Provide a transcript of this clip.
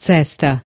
Cesta.